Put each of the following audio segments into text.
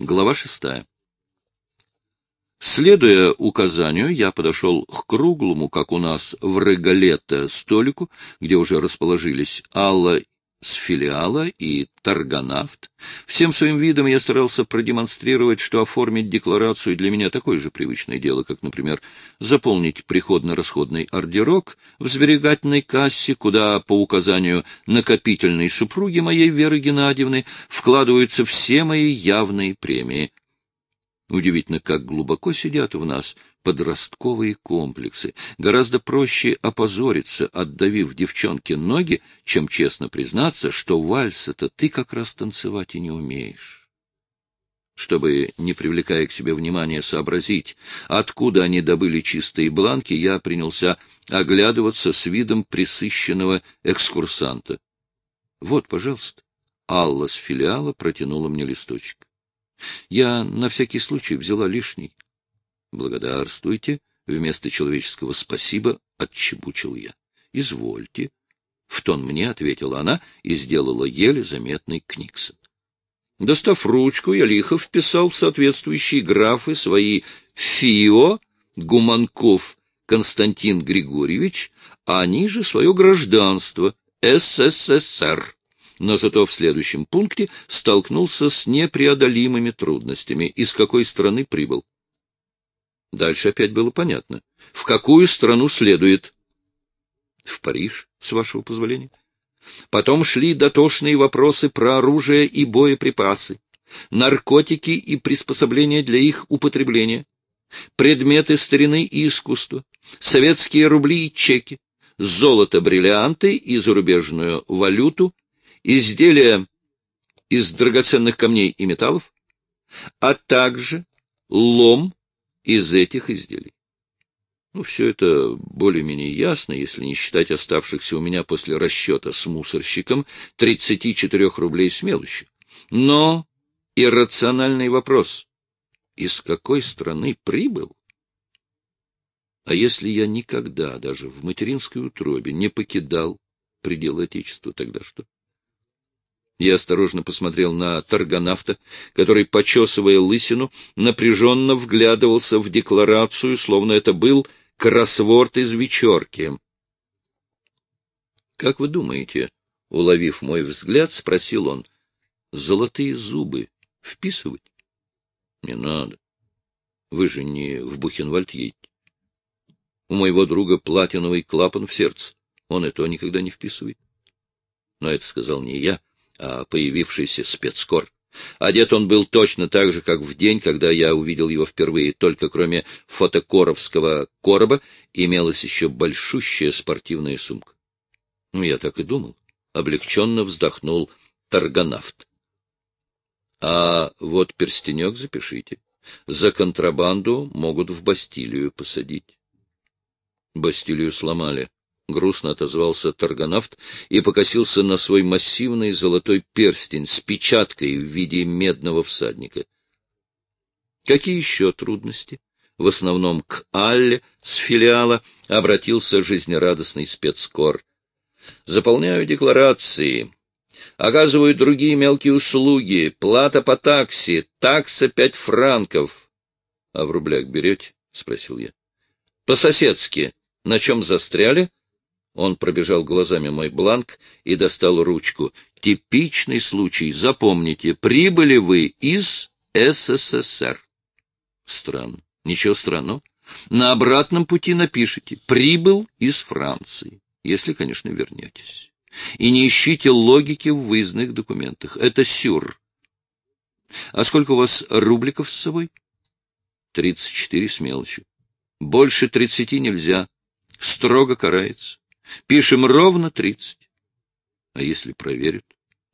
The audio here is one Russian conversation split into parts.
Глава шестая. Следуя указанию, я подошел к круглому, как у нас в Регалетто, столику, где уже расположились Алла с филиала и Тарганавт. Всем своим видом я старался продемонстрировать, что оформить декларацию для меня такое же привычное дело, как, например, заполнить приходно-расходный ордерок в сберегательной кассе, куда, по указанию накопительной супруги моей Веры Геннадьевны, вкладываются все мои явные премии. Удивительно, как глубоко сидят в нас подростковые комплексы. Гораздо проще опозориться, отдавив девчонке ноги, чем честно признаться, что вальса-то ты как раз танцевать и не умеешь. Чтобы, не привлекая к себе внимания, сообразить, откуда они добыли чистые бланки, я принялся оглядываться с видом присыщенного экскурсанта. Вот, пожалуйста. Алла с филиала протянула мне листочек. Я на всякий случай взяла лишний. Благодарствуйте. Вместо человеческого спасибо отчебучил я. Извольте. В тон мне ответила она и сделала еле заметный книксон. Достав ручку, я лихо вписал в соответствующие графы свои ФИО, Гуманков Константин Григорьевич, а ниже свое гражданство СССР. Но зато в следующем пункте столкнулся с непреодолимыми трудностями. Из какой страны прибыл? Дальше опять было понятно. В какую страну следует? В Париж, с вашего позволения. Потом шли дотошные вопросы про оружие и боеприпасы, наркотики и приспособления для их употребления, предметы старины и искусства, советские рубли и чеки, золото, бриллианты и зарубежную валюту, изделия из драгоценных камней и металлов, а также лом, из этих изделий. Ну, все это более-менее ясно, если не считать оставшихся у меня после расчета с мусорщиком 34 рублей с мелочью. Но иррациональный вопрос. Из какой страны прибыл? А если я никогда, даже в материнской утробе, не покидал предел Отечества, тогда что? Я осторожно посмотрел на торгонавта, который, почесывая лысину, напряженно вглядывался в декларацию, словно это был кроссворд из вечерки. — Как вы думаете, — уловив мой взгляд, спросил он, — золотые зубы вписывать? — Не надо. Вы же не в Бухенвальд едете. У моего друга платиновый клапан в сердце. Он и то никогда не вписывает. Но это сказал не я, — появившийся спецкор. Одет он был точно так же, как в день, когда я увидел его впервые, только кроме фотокоровского короба имелась еще большущая спортивная сумка. Ну, я так и думал. Облегченно вздохнул торгонавт. А вот перстенек запишите. За контрабанду могут в Бастилию посадить. Бастилию сломали, — грустно отозвался торгонавт и покосился на свой массивный золотой перстень с печаткой в виде медного всадника. Какие еще трудности? В основном к Алле с филиала обратился жизнерадостный спецкор. Заполняю декларации, оказываю другие мелкие услуги, плата по такси, такса пять франков. — А в рублях берете? — спросил я. — По-соседски. На чем застряли? — он пробежал глазами мой бланк и достал ручку. Типичный случай. Запомните, прибыли вы из СССР. Странно. Ничего странного. На обратном пути напишите «прибыл из Франции», если, конечно, вернетесь. И не ищите логики в выездных документах. Это сюр. А сколько у вас рубликов с собой? Тридцать четыре с мелочью. Больше тридцати нельзя. Строго карается. Пишем ровно тридцать. А если проверят?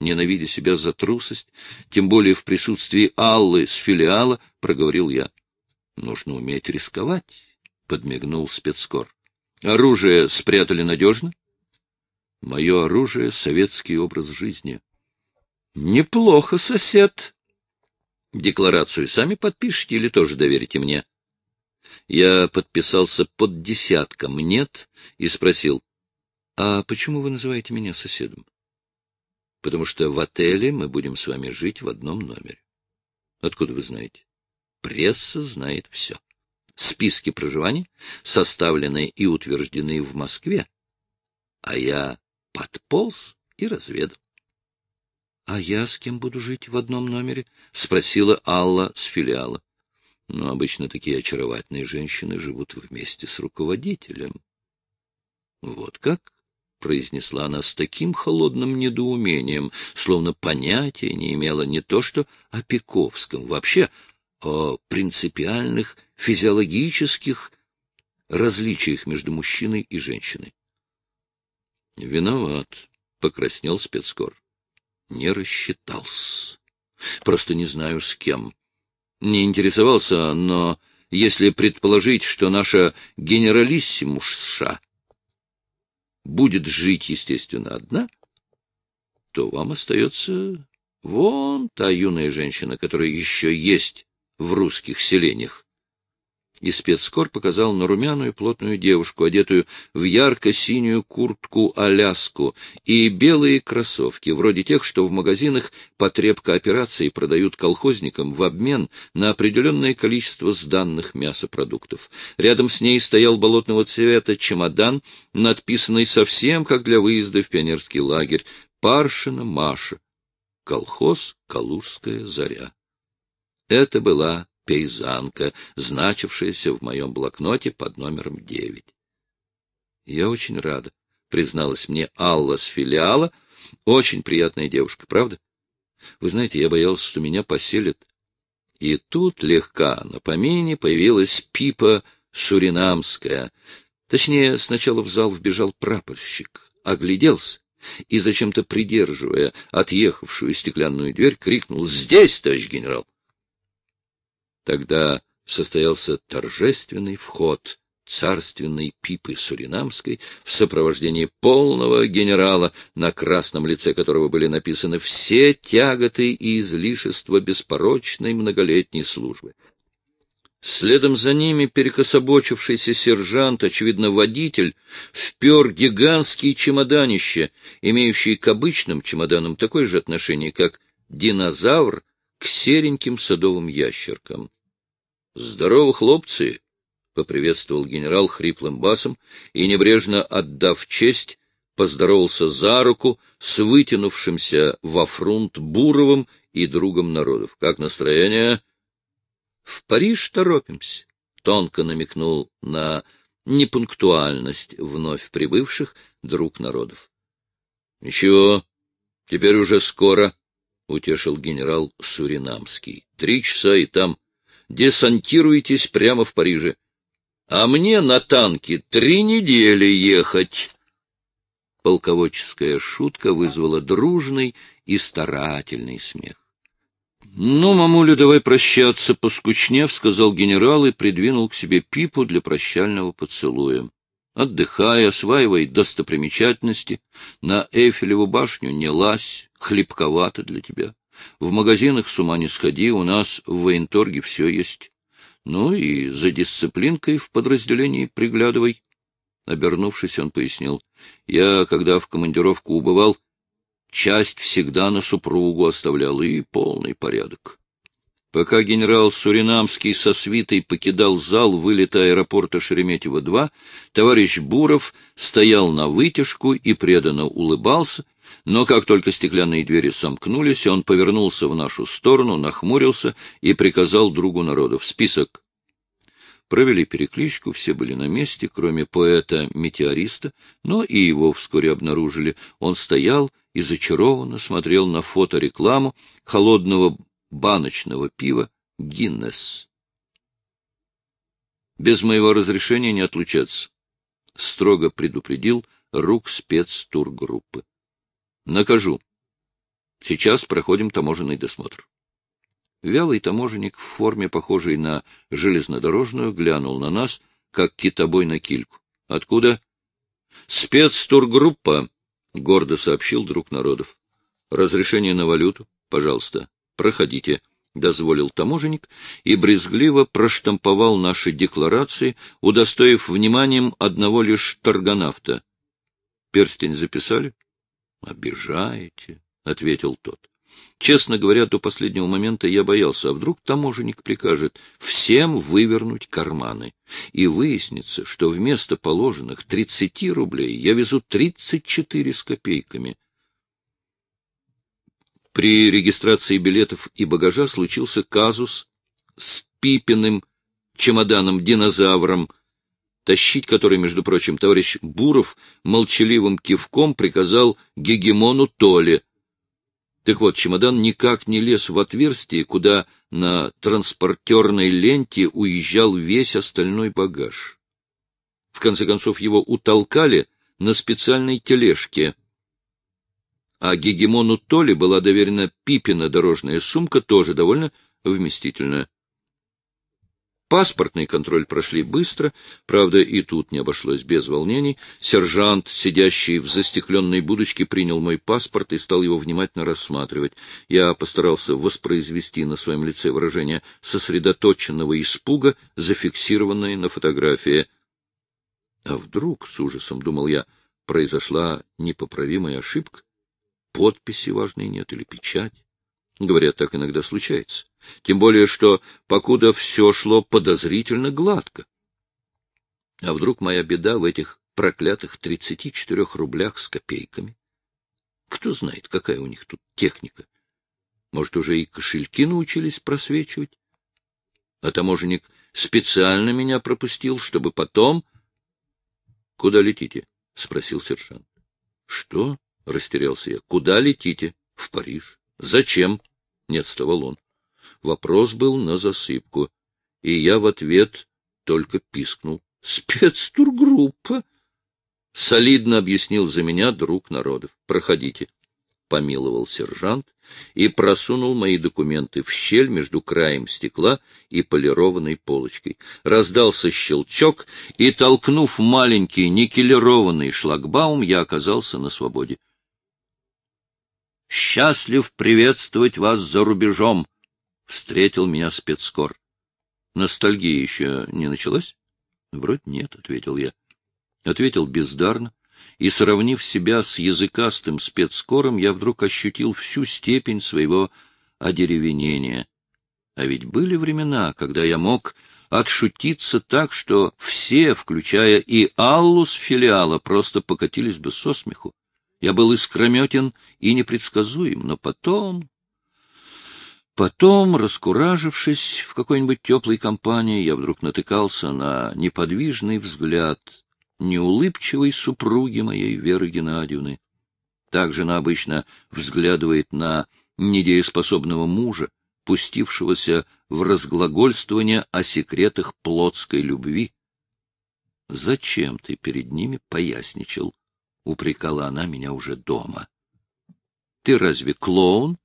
Ненавидя себя за трусость, тем более в присутствии Аллы с филиала, проговорил я. Нужно уметь рисковать, подмигнул спецкор. Оружие спрятали надежно? Мое оружие — советский образ жизни. Неплохо, сосед. Декларацию сами подпишите или тоже доверите мне? Я подписался под десятком «нет» и спросил, а почему вы называете меня соседом? Потому что в отеле мы будем с вами жить в одном номере. Откуда вы знаете? Пресса знает все. Списки проживания составлены и утверждены в Москве, а я подполз и разведал. — А я с кем буду жить в одном номере? — спросила Алла с филиала. — Ну, обычно такие очаровательные женщины живут вместе с руководителем. — Вот как? — произнесла она с таким холодным недоумением, словно понятия не имела не то что о Пековском, вообще о принципиальных физиологических различиях между мужчиной и женщиной. — Виноват, — покраснел спецкор. — Не рассчитался. Просто не знаю, с кем. Не интересовался, но если предположить, что наша генералиссимушша будет жить, естественно, одна, то вам остается вон та юная женщина, которая еще есть в русских селениях и спецкор показал на румяную плотную девушку, одетую в ярко-синюю куртку-аляску и белые кроссовки, вроде тех, что в магазинах потребкооперации продают колхозникам в обмен на определенное количество сданных мясопродуктов. Рядом с ней стоял болотного цвета чемодан, надписанный совсем как для выезда в пионерский лагерь «Паршина Маша». Колхоз «Калужская заря». Это была пейзанка, значившаяся в моем блокноте под номером девять. Я очень рада, призналась мне Алла с филиала. Очень приятная девушка, правда? Вы знаете, я боялся, что меня поселят. И тут легка на помине появилась Пипа Суринамская. Точнее, сначала в зал вбежал прапорщик, огляделся и, зачем-то придерживая отъехавшую стеклянную дверь, крикнул «Здесь, товарищ генерал!» Тогда состоялся торжественный вход царственной Пипы Суринамской в сопровождении полного генерала, на красном лице которого были написаны все тяготы и излишества беспорочной многолетней службы. Следом за ними перекособочившийся сержант, очевидно, водитель, впер гигантские чемоданище, имеющие к обычным чемоданам такое же отношение, как динозавр к сереньким садовым ящеркам. — Здорово, хлопцы! — поприветствовал генерал хриплым басом и, небрежно отдав честь, поздоровался за руку с вытянувшимся во фрунт Буровым и другом народов. — Как настроение? — В Париж торопимся, — тонко намекнул на непунктуальность вновь прибывших друг народов. — Ничего, теперь уже скоро, утешил генерал Суринамский. — Три часа и там. Десантируйтесь прямо в Париже. А мне на танке три недели ехать. Полководческая шутка вызвала дружный и старательный смех. — Ну, мамуля, давай прощаться, поскучнев, — сказал генерал и придвинул к себе пипу для прощального поцелуя. Отдыхай, осваивай достопримечательности. На Эйфелеву башню не лазь, хлебковато для тебя. В магазинах с ума не сходи, у нас в военторге все есть. Ну и за дисциплинкой в подразделении приглядывай. Обернувшись, он пояснил. Я, когда в командировку убывал, часть всегда на супругу оставлял, и полный порядок. Пока генерал Суринамский со свитой покидал зал вылета аэропорта Шереметьево-2, товарищ Буров стоял на вытяжку и преданно улыбался, но как только стеклянные двери сомкнулись, он повернулся в нашу сторону, нахмурился и приказал другу народов список. Провели перекличку, все были на месте, кроме поэта-метеориста, но и его вскоре обнаружили. Он стоял и зачарованно смотрел на фоторекламу холодного баночного пива «Гиннес». Без моего разрешения не отлучаться, — строго предупредил рук спецтургруппы. Накажу. Сейчас проходим таможенный досмотр. Вялый таможенник в форме, похожей на железнодорожную, глянул на нас, как китобой на кильку. — Откуда? — Спецтургруппа, — гордо сообщил друг народов. — Разрешение на валюту? Пожалуйста. Проходите, — дозволил таможенник и брезгливо проштамповал наши декларации, удостоив вниманием одного лишь торгонавта. — Перстень записали? — Обижаете, — ответил тот. Честно говоря, до последнего момента я боялся, а вдруг таможенник прикажет всем вывернуть карманы. И выяснится, что вместо положенных 30 рублей я везу 34 с копейками. При регистрации билетов и багажа случился казус с Пипиным чемоданом-динозавром, тащить который, между прочим, товарищ Буров молчаливым кивком приказал гегемону Толе. Так вот, чемодан никак не лез в отверстие, куда на транспортерной ленте уезжал весь остальной багаж. В конце концов, его утолкали на специальной тележке. А гегемону Толе была доверена Пипина дорожная сумка, тоже довольно вместительная. Паспортный контроль прошли быстро, правда, и тут не обошлось без волнений. Сержант, сидящий в застекленной будочке, принял мой паспорт и стал его внимательно рассматривать. Я постарался воспроизвести на своем лице выражение сосредоточенного испуга, зафиксированное на фотографии. А вдруг, с ужасом думал я, произошла непоправимая ошибка? Подписи важной нет или печать? Говорят, так иногда случается. Тем более, что покуда все шло подозрительно гладко. А вдруг моя беда в этих проклятых тридцати четырех рублях с копейками? Кто знает, какая у них тут техника? Может, уже и кошельки научились просвечивать? А таможенник специально меня пропустил, чтобы потом... — Куда летите? — спросил сержант. — Что? — растерялся я. — Куда летите? — В Париж. — Зачем? — не отставал он. Вопрос был на засыпку, и я в ответ только пискнул. — Спецтургруппа! — солидно объяснил за меня друг народов. — Проходите, — помиловал сержант и просунул мои документы в щель между краем стекла и полированной полочкой. Раздался щелчок, и, толкнув маленький никелированный шлагбаум, я оказался на свободе. — Счастлив приветствовать вас за рубежом! встретил меня спецкор. Ностальгия еще не началась? Вроде нет, ответил я. Ответил бездарно, и, сравнив себя с языкастым спецкором, я вдруг ощутил всю степень своего одеревенения. А ведь были времена, когда я мог отшутиться так, что все, включая и Аллу с филиала, просто покатились бы со смеху. Я был искрометен и непредсказуем, но потом... Потом, раскуражившись в какой-нибудь теплой компании, я вдруг натыкался на неподвижный взгляд неулыбчивой супруги моей Веры Геннадьевны. Также она обычно взглядывает на недееспособного мужа, пустившегося в разглагольствование о секретах плотской любви. «Зачем ты перед ними поясничал?» — упрекала она меня уже дома. «Ты разве клоун?»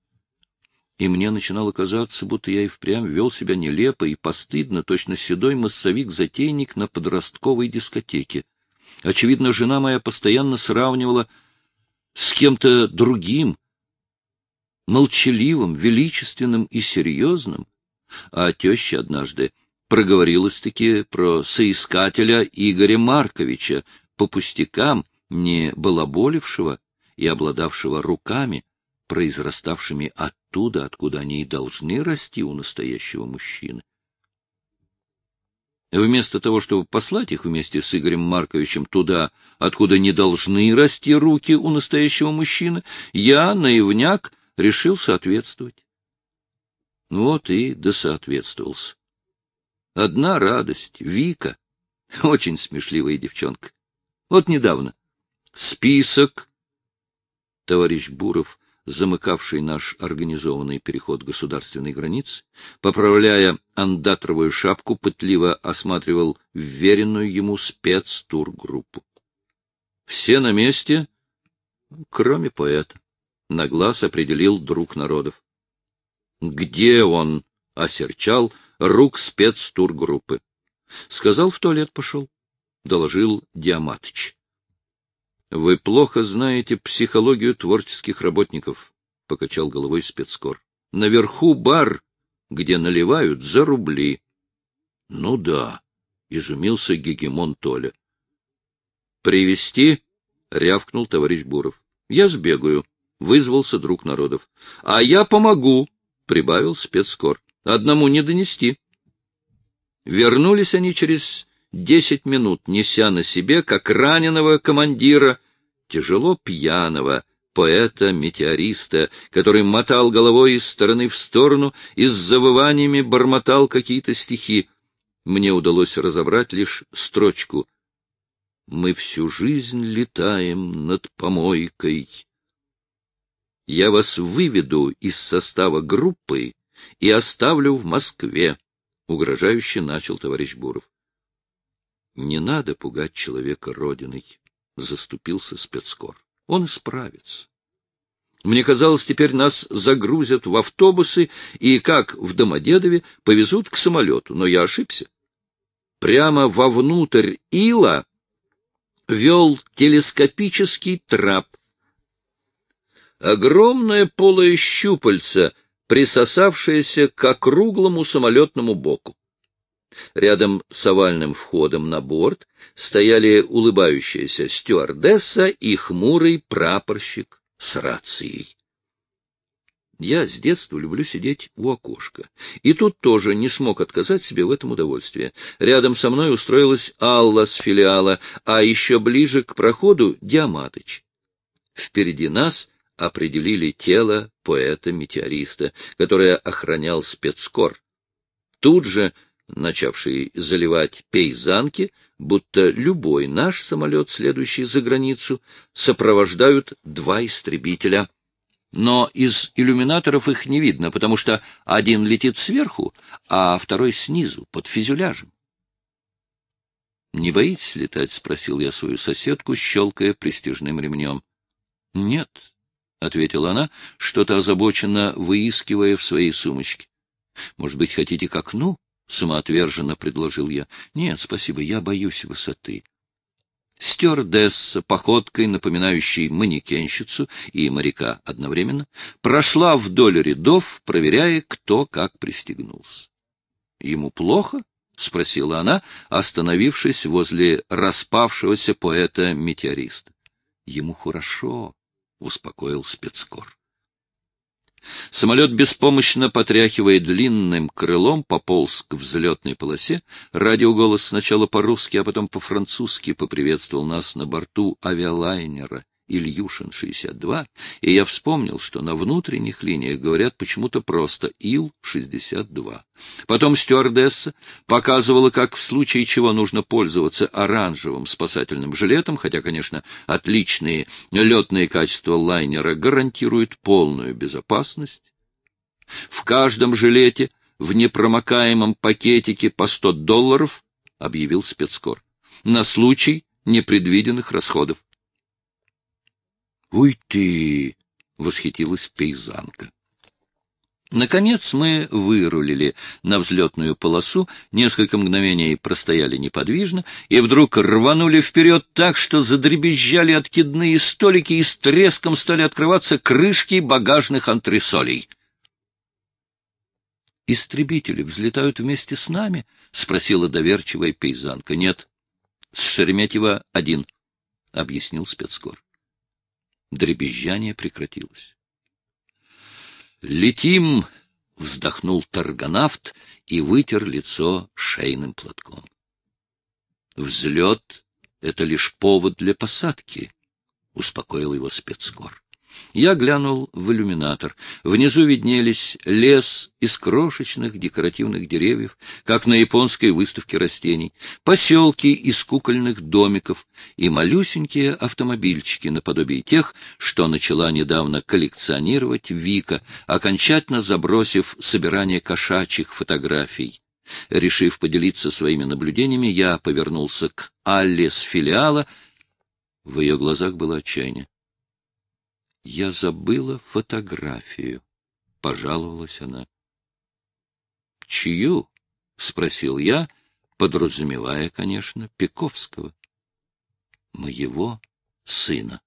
и мне начинало казаться, будто я и впрямь вел себя нелепо и постыдно, точно седой массовик-затейник на подростковой дискотеке. Очевидно, жена моя постоянно сравнивала с кем-то другим, молчаливым, величественным и серьезным, а теща однажды проговорилась-таки про соискателя Игоря Марковича по пустякам, не балаболившего и обладавшего руками, произраставшими оттуда, откуда они и должны расти у настоящего мужчины. Вместо того, чтобы послать их вместе с Игорем Марковичем туда, откуда не должны расти руки у настоящего мужчины, я, наивняк, решил соответствовать. Вот и досоответствовался. Одна радость — Вика, очень смешливая девчонка. Вот недавно. Список. Товарищ Буров замыкавший наш организованный переход государственной границы, поправляя андатровую шапку, пытливо осматривал вверенную ему спецтургруппу. Все на месте, кроме поэта. На глаз определил друг народов. «Где он?» — осерчал рук спецтургруппы. Сказал, в туалет пошел. Доложил Диаматыч. — Вы плохо знаете психологию творческих работников, — покачал головой спецкор. — Наверху бар, где наливают за рубли. — Ну да, — изумился гегемон Толя. — Привести? — рявкнул товарищ Буров. — Я сбегаю, — вызвался друг народов. — А я помогу, — прибавил спецкор. — Одному не донести. Вернулись они через десять минут, неся на себе, как раненого командира, тяжело пьяного, поэта-метеориста, который мотал головой из стороны в сторону и с завываниями бормотал какие-то стихи. Мне удалось разобрать лишь строчку «Мы всю жизнь летаем над помойкой». Я вас выведу из состава группы и оставлю в Москве, — угрожающе начал товарищ Буров. — Не надо пугать человека родиной, — заступился спецкор. Он справится. Мне казалось, теперь нас загрузят в автобусы и, как в Домодедове, повезут к самолету, но я ошибся. Прямо вовнутрь ила вел телескопический трап. Огромное полое щупальце, присосавшееся к округлому самолетному боку. Рядом с овальным входом на борт стояли улыбающаяся стюардесса и хмурый прапорщик с рацией. Я с детства люблю сидеть у окошка. И тут тоже не смог отказать себе в этом удовольствии. Рядом со мной устроилась Алла с филиала, а еще ближе к проходу — Диаматыч. Впереди нас определили тело поэта-метеориста, которое охранял спецкор. Тут же начавший заливать пейзанки, будто любой наш самолет, следующий за границу, сопровождают два истребителя. Но из иллюминаторов их не видно, потому что один летит сверху, а второй снизу, под фюзеляжем. «Не боитесь летать?» — спросил я свою соседку, щелкая престижным ремнем. «Нет», — ответила она, что-то озабоченно выискивая в своей сумочке. «Может быть, хотите к окну?» — самоотверженно предложил я. — Нет, спасибо, я боюсь высоты. Стюардесса, походкой, напоминающей манекенщицу и моряка одновременно, прошла вдоль рядов, проверяя, кто как пристегнулся. — Ему плохо? — спросила она, остановившись возле распавшегося поэта-метеориста. — Ему хорошо, — успокоил спецкор. Самолет, беспомощно потряхивая длинным крылом, пополз к взлетной полосе. Радиоголос сначала по-русски, а потом по-французски поприветствовал нас на борту авиалайнера Ильюшин-62, и я вспомнил, что на внутренних линиях говорят почему-то просто Ил-62. Потом стюардесса показывала, как в случае чего нужно пользоваться оранжевым спасательным жилетом, хотя, конечно, отличные летные качества лайнера гарантируют полную безопасность. В каждом жилете в непромокаемом пакетике по 100 долларов, объявил спецкор, на случай непредвиденных расходов. «Уй ты!» — восхитилась пейзанка. Наконец мы вырулили на взлетную полосу, несколько мгновений простояли неподвижно, и вдруг рванули вперед так, что задребезжали откидные столики и с треском стали открываться крышки багажных антресолей. «Истребители взлетают вместе с нами?» — спросила доверчивая пейзанка. «Нет, с Шереметьево один», — объяснил спецкор. Дребезжание прекратилось. «Летим!» — вздохнул торгонавт и вытер лицо шейным платком. «Взлет — это лишь повод для посадки», — успокоил его спецкор. Я глянул в иллюминатор. Внизу виднелись лес из крошечных декоративных деревьев, как на японской выставке растений, поселки из кукольных домиков и малюсенькие автомобильчики наподобие тех, что начала недавно коллекционировать Вика, окончательно забросив собирание кошачьих фотографий. Решив поделиться своими наблюдениями, я повернулся к Алле с филиала. В ее глазах было отчаяние. Я забыла фотографию, — пожаловалась она. — Чью? — спросил я, подразумевая, конечно, Пековского. — Моего сына.